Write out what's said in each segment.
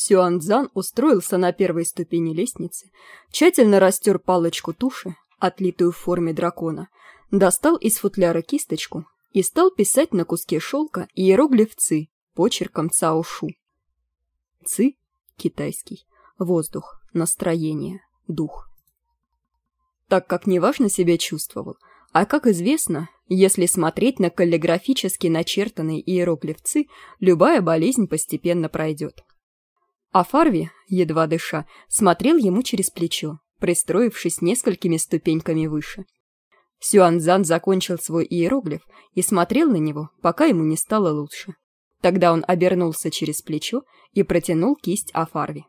Сюанзан устроился на первой ступени лестницы, тщательно растер палочку туши, отлитую в форме дракона, достал из футляра кисточку и стал писать на куске шелка иероглиф «ци» почерком Цаошу. «Ци» — китайский, воздух, настроение, дух. Так как неважно себя чувствовал, а как известно, если смотреть на каллиграфически начертанные иероглифцы, любая болезнь постепенно пройдет. А Фарви, едва дыша, смотрел ему через плечо, пристроившись несколькими ступеньками выше. Сюанзан закончил свой иероглиф и смотрел на него, пока ему не стало лучше. Тогда он обернулся через плечо и протянул кисть Афарви.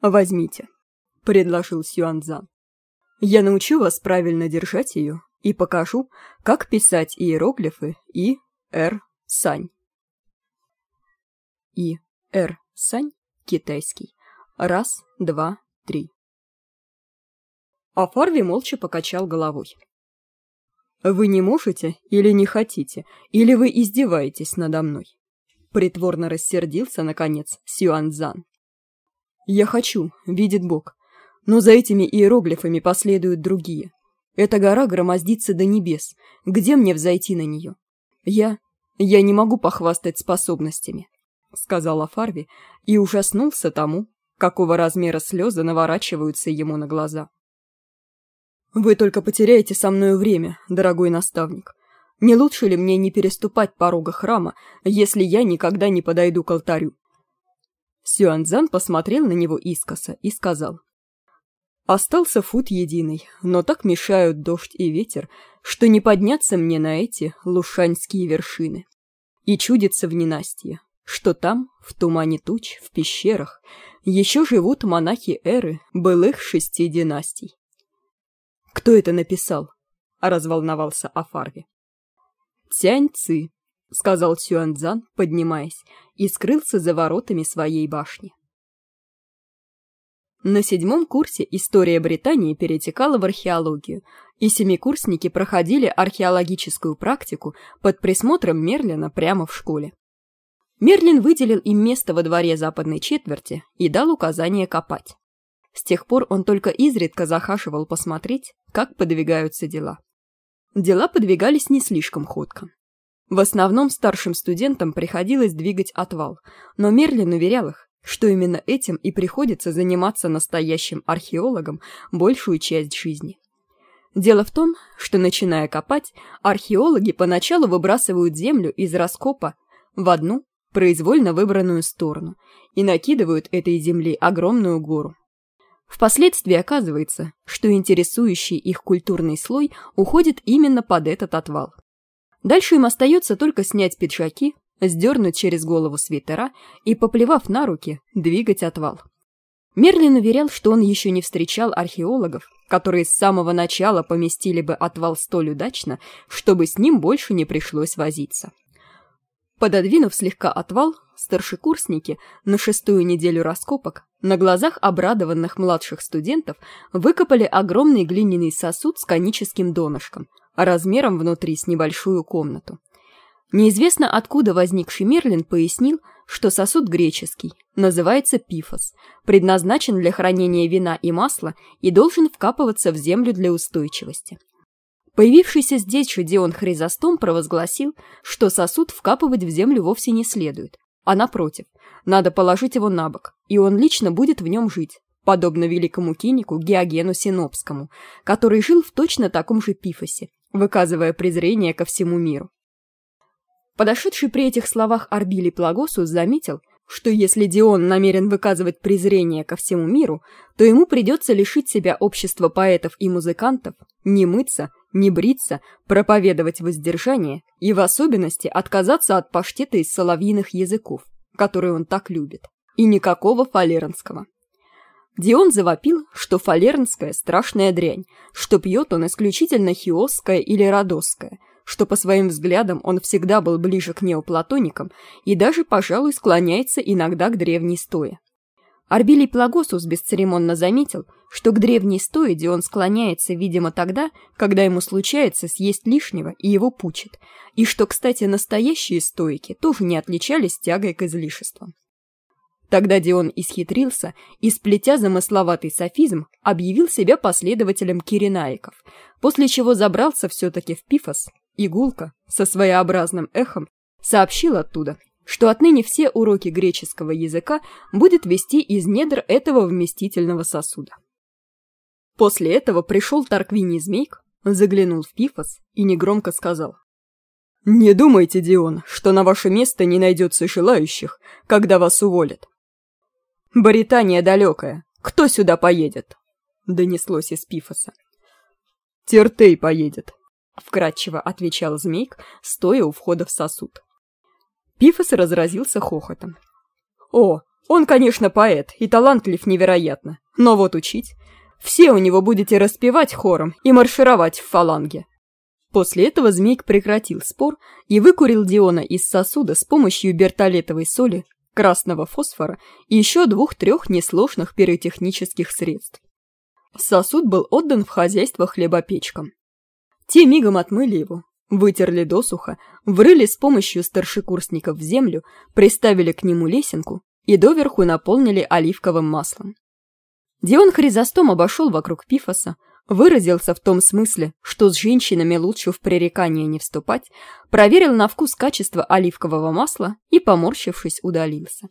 «Возьмите», — предложил Сюанзан. «Я научу вас правильно держать ее и покажу, как писать иероглифы И, Р, Сань. И, Р, Сань, китайский. Раз, два, три. А Фарви молча покачал головой. «Вы не можете или не хотите, или вы издеваетесь надо мной?» Притворно рассердился, наконец, Сюанзан. «Я хочу, видит Бог, но за этими иероглифами последуют другие. Эта гора громоздится до небес. Где мне взойти на нее? Я... я не могу похвастать способностями, — сказала Фарви и ужаснулся тому, какого размера слезы наворачиваются ему на глаза. «Вы только потеряете со мною время, дорогой наставник. Не лучше ли мне не переступать порога храма, если я никогда не подойду к алтарю?» Сюанзан посмотрел на него искоса и сказал — Остался фут единый, но так мешают дождь и ветер, что не подняться мне на эти лушаньские вершины. И чудится в ненастье, что там, в тумане туч, в пещерах, еще живут монахи эры былых шести династий. «Кто это написал?» — разволновался Афарви. «Тянь Ци», — сказал Сюанзан, поднимаясь, и скрылся за воротами своей башни. На седьмом курсе история Британии перетекала в археологию, и семикурсники проходили археологическую практику под присмотром Мерлина прямо в школе. Мерлин выделил им место во дворе западной четверти и дал указание копать. С тех пор он только изредка захаживал посмотреть, как подвигаются дела. Дела подвигались не слишком ходко. В основном старшим студентам приходилось двигать отвал, но Мерлин уверял их, что именно этим и приходится заниматься настоящим археологом большую часть жизни. Дело в том, что, начиная копать, археологи поначалу выбрасывают землю из раскопа в одну, произвольно выбранную сторону и накидывают этой земли огромную гору. Впоследствии оказывается, что интересующий их культурный слой уходит именно под этот отвал. Дальше им остается только снять пиджаки, сдернуть через голову свитера и, поплевав на руки, двигать отвал. Мерлин уверял, что он еще не встречал археологов, которые с самого начала поместили бы отвал столь удачно, чтобы с ним больше не пришлось возиться. Пододвинув слегка отвал, старшекурсники на шестую неделю раскопок на глазах обрадованных младших студентов выкопали огромный глиняный сосуд с коническим донышком, размером внутри с небольшую комнату. Неизвестно откуда возникший Мерлин пояснил, что сосуд греческий, называется пифос, предназначен для хранения вина и масла и должен вкапываться в землю для устойчивости. Появившийся здесь же Хризостом провозгласил, что сосуд вкапывать в землю вовсе не следует, а напротив, надо положить его на бок, и он лично будет в нем жить, подобно великому кинику Геогену Синопскому, который жил в точно таком же пифосе, выказывая презрение ко всему миру. Подошедший при этих словах Арбили Плагосус заметил, что если Дион намерен выказывать презрение ко всему миру, то ему придется лишить себя общества поэтов и музыкантов, не мыться, не бриться, проповедовать воздержание и в особенности отказаться от паштета из соловьиных языков, которые он так любит, и никакого фалернского. Дион завопил, что фалернская страшная дрянь, что пьет он исключительно хиосское или родосское – что по своим взглядам он всегда был ближе к неоплатоникам и даже, пожалуй, склоняется иногда к древней стое. Арбилий Плагосус бесцеремонно заметил, что к древней стоиде он склоняется, видимо, тогда, когда ему случается съесть лишнего и его пучит, и что, кстати, настоящие стоики тоже не отличались тягой к излишествам. Тогда Дион исхитрился и, сплетя замысловатый софизм, объявил себя последователем киренаиков, после чего забрался все-таки в Пифос, и гулко, со своеобразным эхом, сообщил оттуда, что отныне все уроки греческого языка будет вести из недр этого вместительного сосуда. После этого пришел Тарквиний Змейк, заглянул в Пифос и негромко сказал. «Не думайте, Дион, что на ваше место не найдется желающих, когда вас уволят. «Баритания далекая. Кто сюда поедет?» — донеслось из Пифоса. «Тертей поедет», — вкратчиво отвечал Змейк, стоя у входа в сосуд. Пифос разразился хохотом. «О, он, конечно, поэт и талантлив невероятно, но вот учить. Все у него будете распевать хором и маршировать в фаланге». После этого Змейк прекратил спор и выкурил Диона из сосуда с помощью бертолетовой соли красного фосфора и еще двух-трех несложных пиротехнических средств. Сосуд был отдан в хозяйство хлебопечкам. Те мигом отмыли его, вытерли досуха, врыли с помощью старшекурсников в землю, приставили к нему лесенку и доверху наполнили оливковым маслом. Дион Хризостом обошел вокруг Пифоса, выразился в том смысле, что с женщинами лучше в пререкание не вступать, проверил на вкус качество оливкового масла и, поморщившись, удалился.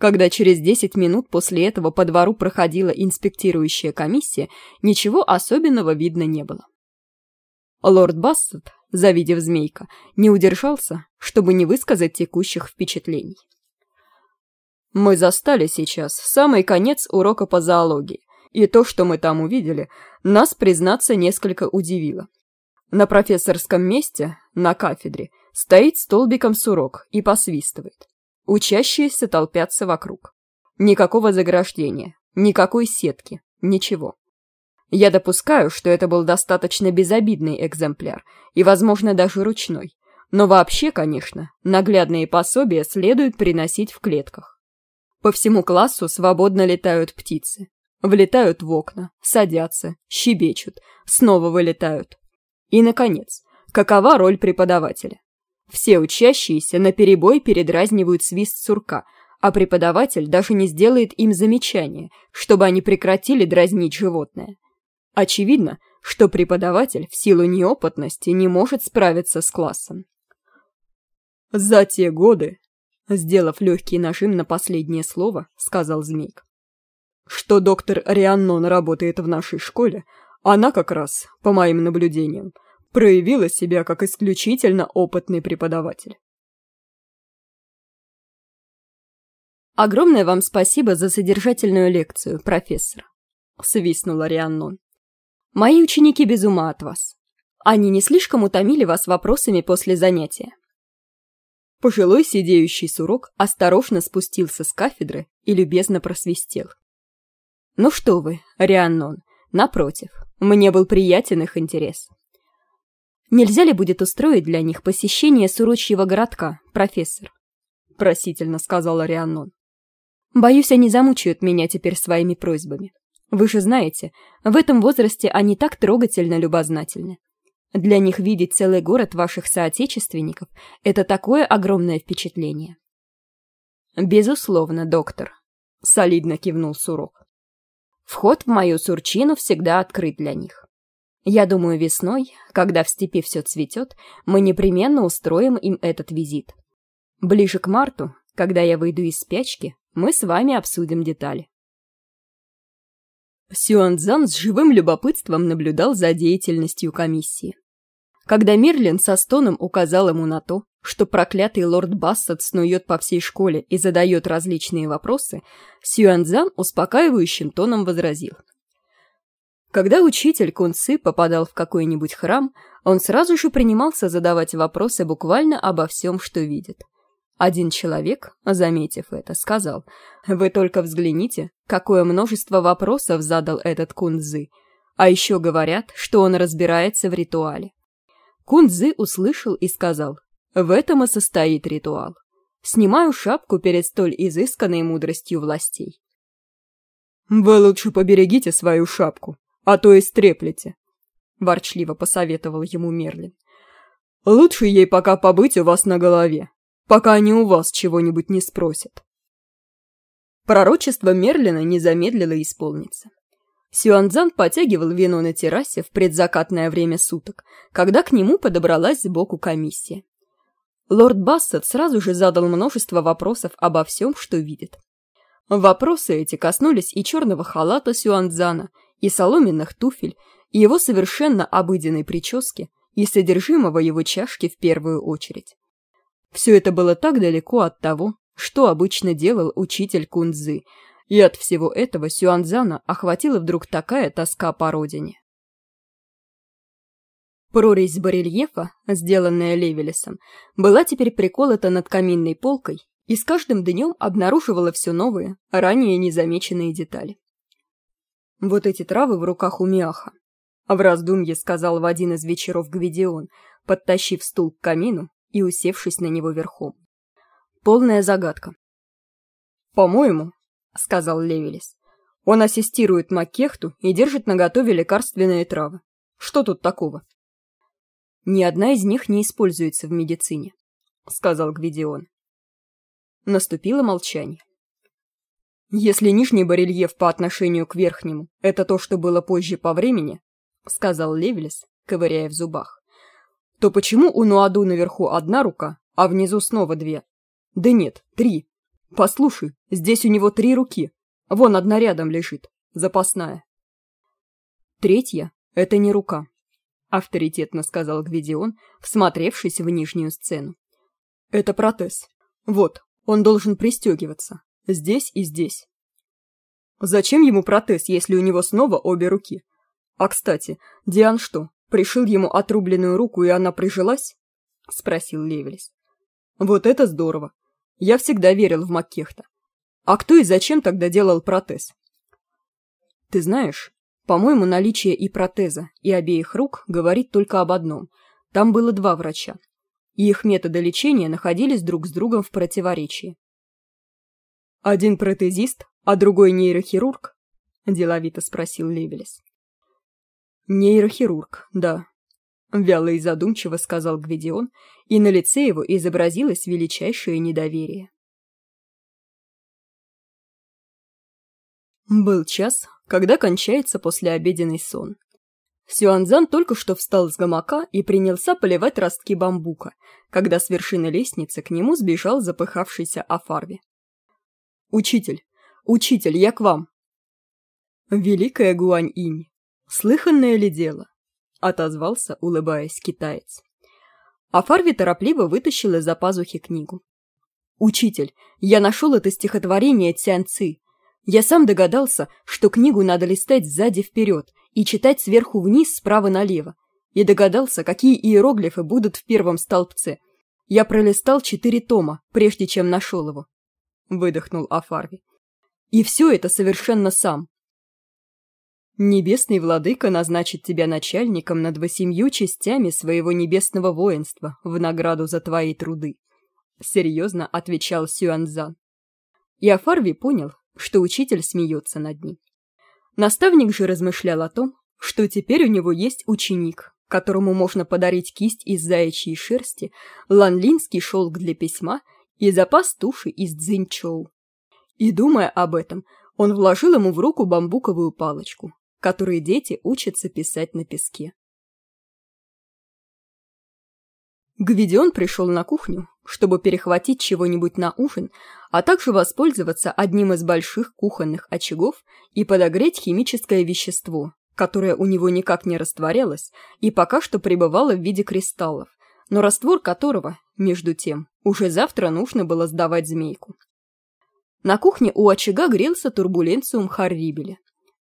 Когда через 10 минут после этого по двору проходила инспектирующая комиссия, ничего особенного видно не было. Лорд Бассет, завидев змейка, не удержался, чтобы не высказать текущих впечатлений. «Мы застали сейчас самый конец урока по зоологии. И то, что мы там увидели, нас, признаться, несколько удивило. На профессорском месте, на кафедре, стоит столбиком сурок и посвистывает. Учащиеся толпятся вокруг. Никакого заграждения, никакой сетки, ничего. Я допускаю, что это был достаточно безобидный экземпляр и, возможно, даже ручной. Но вообще, конечно, наглядные пособия следует приносить в клетках. По всему классу свободно летают птицы. Влетают в окна, садятся, щебечут, снова вылетают. И, наконец, какова роль преподавателя? Все учащиеся наперебой передразнивают свист сурка, а преподаватель даже не сделает им замечания, чтобы они прекратили дразнить животное. Очевидно, что преподаватель в силу неопытности не может справиться с классом. «За те годы», — сделав легкий нажим на последнее слово, сказал Змейк, что доктор Рианнон работает в нашей школе, она как раз, по моим наблюдениям, проявила себя как исключительно опытный преподаватель. «Огромное вам спасибо за содержательную лекцию, профессор», — свистнула Рианнон. «Мои ученики без ума от вас. Они не слишком утомили вас вопросами после занятия?» Пожилой сидеющий сурок осторожно спустился с кафедры и любезно просвистел. Ну что вы, Рианнон, напротив, мне был приятен их интерес. Нельзя ли будет устроить для них посещение сурочьего городка, профессор? Просительно сказала Рианнон. Боюсь, они замучают меня теперь своими просьбами. Вы же знаете, в этом возрасте они так трогательно любознательны. Для них видеть целый город ваших соотечественников – это такое огромное впечатление. «Безусловно, доктор», – солидно кивнул Сурок. Вход в мою сурчину всегда открыт для них. Я думаю, весной, когда в степи все цветет, мы непременно устроим им этот визит. Ближе к марту, когда я выйду из спячки, мы с вами обсудим детали. Сюанцзан с живым любопытством наблюдал за деятельностью комиссии. Когда Мерлин со стоном указал ему на то, что проклятый лорд Бассет снует по всей школе и задает различные вопросы, Сюанзан успокаивающим тоном возразил. Когда учитель Кунцы попадал в какой-нибудь храм, он сразу же принимался задавать вопросы буквально обо всем, что видит. Один человек, заметив это, сказал, «Вы только взгляните, какое множество вопросов задал этот Кунзы, а еще говорят, что он разбирается в ритуале». Кунзы услышал и сказал, в этом и состоит ритуал. Снимаю шапку перед столь изысканной мудростью властей. «Вы лучше поберегите свою шапку, а то истреплете», — ворчливо посоветовал ему Мерлин. «Лучше ей пока побыть у вас на голове, пока они у вас чего-нибудь не спросят». Пророчество Мерлина не замедлило исполниться. Сюанзан потягивал вино на террасе в предзакатное время суток, когда к нему подобралась сбоку комиссия. Лорд Бассет сразу же задал множество вопросов обо всем, что видит. Вопросы эти коснулись и черного халата Сюанзана, и соломенных туфель, и его совершенно обыденной прически, и содержимого его чашки в первую очередь. Все это было так далеко от того, что обычно делал учитель Кунзы, и от всего этого Сюанзана охватила вдруг такая тоска по родине. Прорезь барельефа, сделанная Левелесом, была теперь приколота над каминной полкой и с каждым днем обнаруживала все новые, ранее незамеченные детали. Вот эти травы в руках у Миаха. В раздумье сказал в один из вечеров Гвидион, подтащив стул к камину и усевшись на него верхом. Полная загадка. «По-моему», — сказал Левелис, — «он ассистирует Маккехту и держит наготове лекарственные травы. Что тут такого?» «Ни одна из них не используется в медицине», — сказал Гвидион. Наступило молчание. «Если нижний барельеф по отношению к верхнему — это то, что было позже по времени», — сказал Левелес, ковыряя в зубах, то почему у Нуаду наверху одна рука, а внизу снова две? Да нет, три. Послушай, здесь у него три руки. Вон одна рядом лежит, запасная. Третья — это не рука, — авторитетно сказал Гвидион, всмотревшись в нижнюю сцену. Это протез. Вот, он должен пристегиваться. Здесь и здесь. Зачем ему протез, если у него снова обе руки? А, кстати, Диан что, пришил ему отрубленную руку, и она прижилась?» — спросил Левелис. «Вот это здорово! Я всегда верил в Маккехта. А кто и зачем тогда делал протез?» «Ты знаешь, по-моему, наличие и протеза, и обеих рук говорит только об одном. Там было два врача, и их методы лечения находились друг с другом в противоречии. «Один протезист, а другой нейрохирург?» – деловито спросил Левелис. «Нейрохирург, да», — вяло и задумчиво сказал Гвидион, и на лице его изобразилось величайшее недоверие. Был час, когда кончается послеобеденный сон. Сюанзан только что встал с гамака и принялся поливать ростки бамбука, когда с вершины лестницы к нему сбежал запыхавшийся Афарви. «Учитель! Учитель, я к вам!» «Великая Гуань-инь!» «Слыханное ли дело?» — отозвался, улыбаясь китаец. А Фарви торопливо вытащил из-за пазухи книгу. «Учитель, я нашел это стихотворение Цянцы. Я сам догадался, что книгу надо листать сзади вперед и читать сверху вниз справа налево. И догадался, какие иероглифы будут в первом столбце. Я пролистал четыре тома, прежде чем нашел его. Выдохнул Афарви. И все это совершенно сам. Небесный владыка назначит тебя начальником над восемью частями своего небесного воинства в награду за твои труды», — серьезно отвечал Сюанзан. И Афарви понял, что учитель смеется над ним. Наставник же размышлял о том, что теперь у него есть ученик, которому можно подарить кисть из заячьей шерсти, ланлинский шелк для письма и запас туши из дзинчоу. И, думая об этом, он вложил ему в руку бамбуковую палочку, которые дети учатся писать на песке. Гвидион пришел на кухню, чтобы перехватить чего-нибудь на ужин, а также воспользоваться одним из больших кухонных очагов и подогреть химическое вещество, которое у него никак не растворялось и пока что пребывало в виде кристаллов, но раствор которого, между тем, уже завтра нужно было сдавать змейку. На кухне у очага грелся турбуленциум Харрибеля,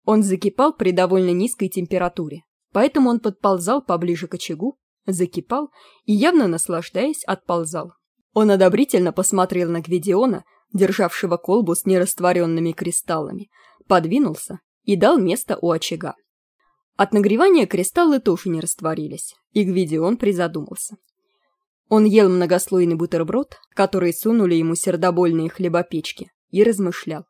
он закипал при довольно низкой температуре, поэтому он подползал поближе к очагу, закипал и, явно наслаждаясь, отползал. Он одобрительно посмотрел на Гвидиона, державшего колбу с нерастворенными кристаллами, подвинулся и дал место у очага. От нагревания кристаллы тоже не растворились, и Гвидион призадумался. Он ел многослойный бутерброд, который сунули ему сердобольные хлебопечки, и размышлял.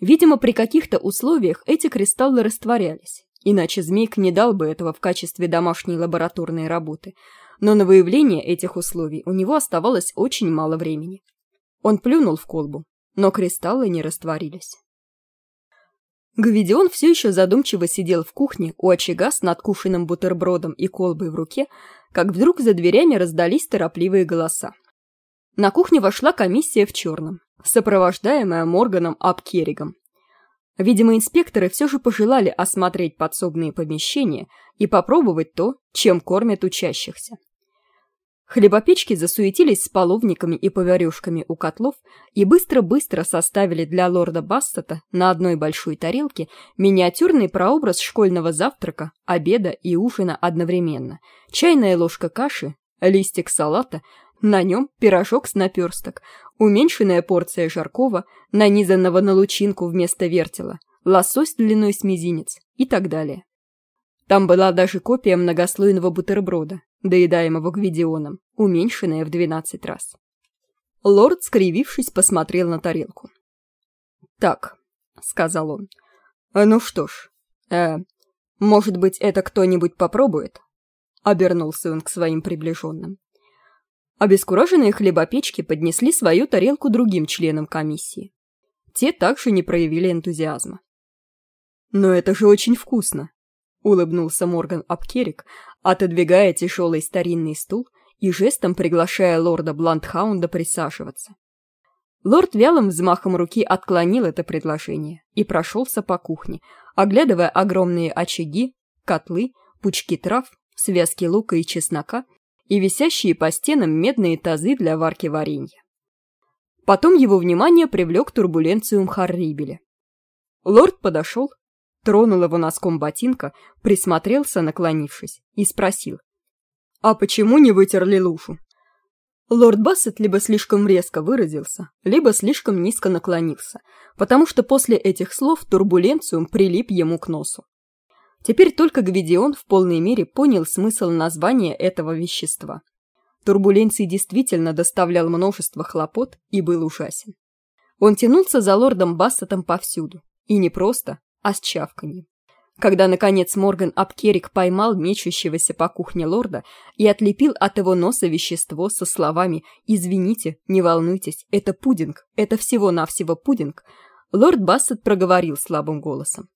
Видимо, при каких-то условиях эти кристаллы растворялись, иначе Змейк не дал бы этого в качестве домашней лабораторной работы, но на выявление этих условий у него оставалось очень мало времени. Он плюнул в колбу, но кристаллы не растворились. Гвидион все еще задумчиво сидел в кухне у очага с надкушенным бутербродом и колбой в руке, как вдруг за дверями раздались торопливые голоса. На кухню вошла комиссия в черном, сопровождаемая Морганом Апкерригом. Видимо, инспекторы все же пожелали осмотреть подсобные помещения и попробовать то, чем кормят учащихся. Хлебопечки засуетились с половниками и поварюшками у котлов и быстро-быстро составили для лорда Бассета на одной большой тарелке миниатюрный прообраз школьного завтрака, обеда и ужина одновременно. Чайная ложка каши, листик салата, на нем пирожок с наперсток, уменьшенная порция жаркого, нанизанного на лучинку вместо вертела, лосось длиной с мизинец и так далее. Там была даже копия многослойного бутерброда, доедаемого Гвидионом, уменьшенная в двенадцать раз. Лорд, скривившись, посмотрел на тарелку. «Так», — сказал он, — «ну что ж, э, может быть, это кто-нибудь попробует?» Обернулся он к своим приближенным. Обескураженные хлебопечки поднесли свою тарелку другим членам комиссии. Те также не проявили энтузиазма. «Но это же очень вкусно!» улыбнулся Морган Апкерик, отодвигая тяжелый старинный стул и жестом приглашая лорда Бландхаунда присаживаться. Лорд вялым взмахом руки отклонил это предложение и прошелся по кухне, оглядывая огромные очаги, котлы, пучки трав, связки лука и чеснока и висящие по стенам медные тазы для варки варенья. Потом его внимание привлек турбуленциум Харрибеля. Лорд подошел, тронул его носком ботинка, присмотрелся, наклонившись, и спросил. «А почему не вытерли лужу?» Лорд Бассет либо слишком резко выразился, либо слишком низко наклонился, потому что после этих слов турбуленциум прилип ему к носу. Теперь только Гвидион в полной мере понял смысл названия этого вещества. Турбуленций действительно доставлял множество хлопот и был ужасен. Он тянулся за лордом Бассетом повсюду, и не просто, а с чавканьем. Когда, наконец, Морган Апкерик поймал мечущегося по кухне лорда и отлепил от его носа вещество со словами «Извините, не волнуйтесь, это пудинг, это всего-навсего пудинг», лорд Бассет проговорил слабым голосом.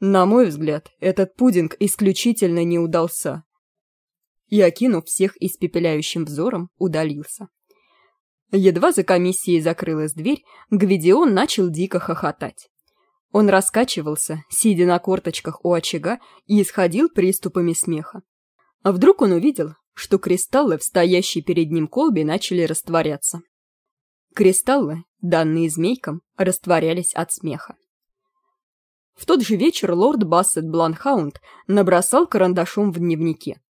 «На мой взгляд, этот пудинг исключительно не удался». И, окинув всех испепеляющим взором, удалился. Едва за комиссией закрылась дверь, Гвидион начал дико хохотать. Он раскачивался, сидя на корточках у очага, и исходил приступами смеха. А вдруг он увидел, что кристаллы в стоящей перед ним колбе начали растворяться. Кристаллы, данные змейкам, растворялись от смеха. В тот же вечер лорд Бассет Бланхаунд набросал карандашом в дневнике.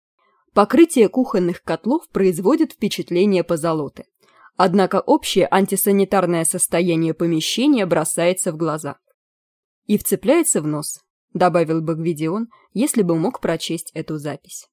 Покрытие кухонных котлов производит впечатление позолоты. Однако общее антисанитарное состояние помещения бросается в глаза и вцепляется в нос», — добавил бы Гвидион, если бы мог прочесть эту запись.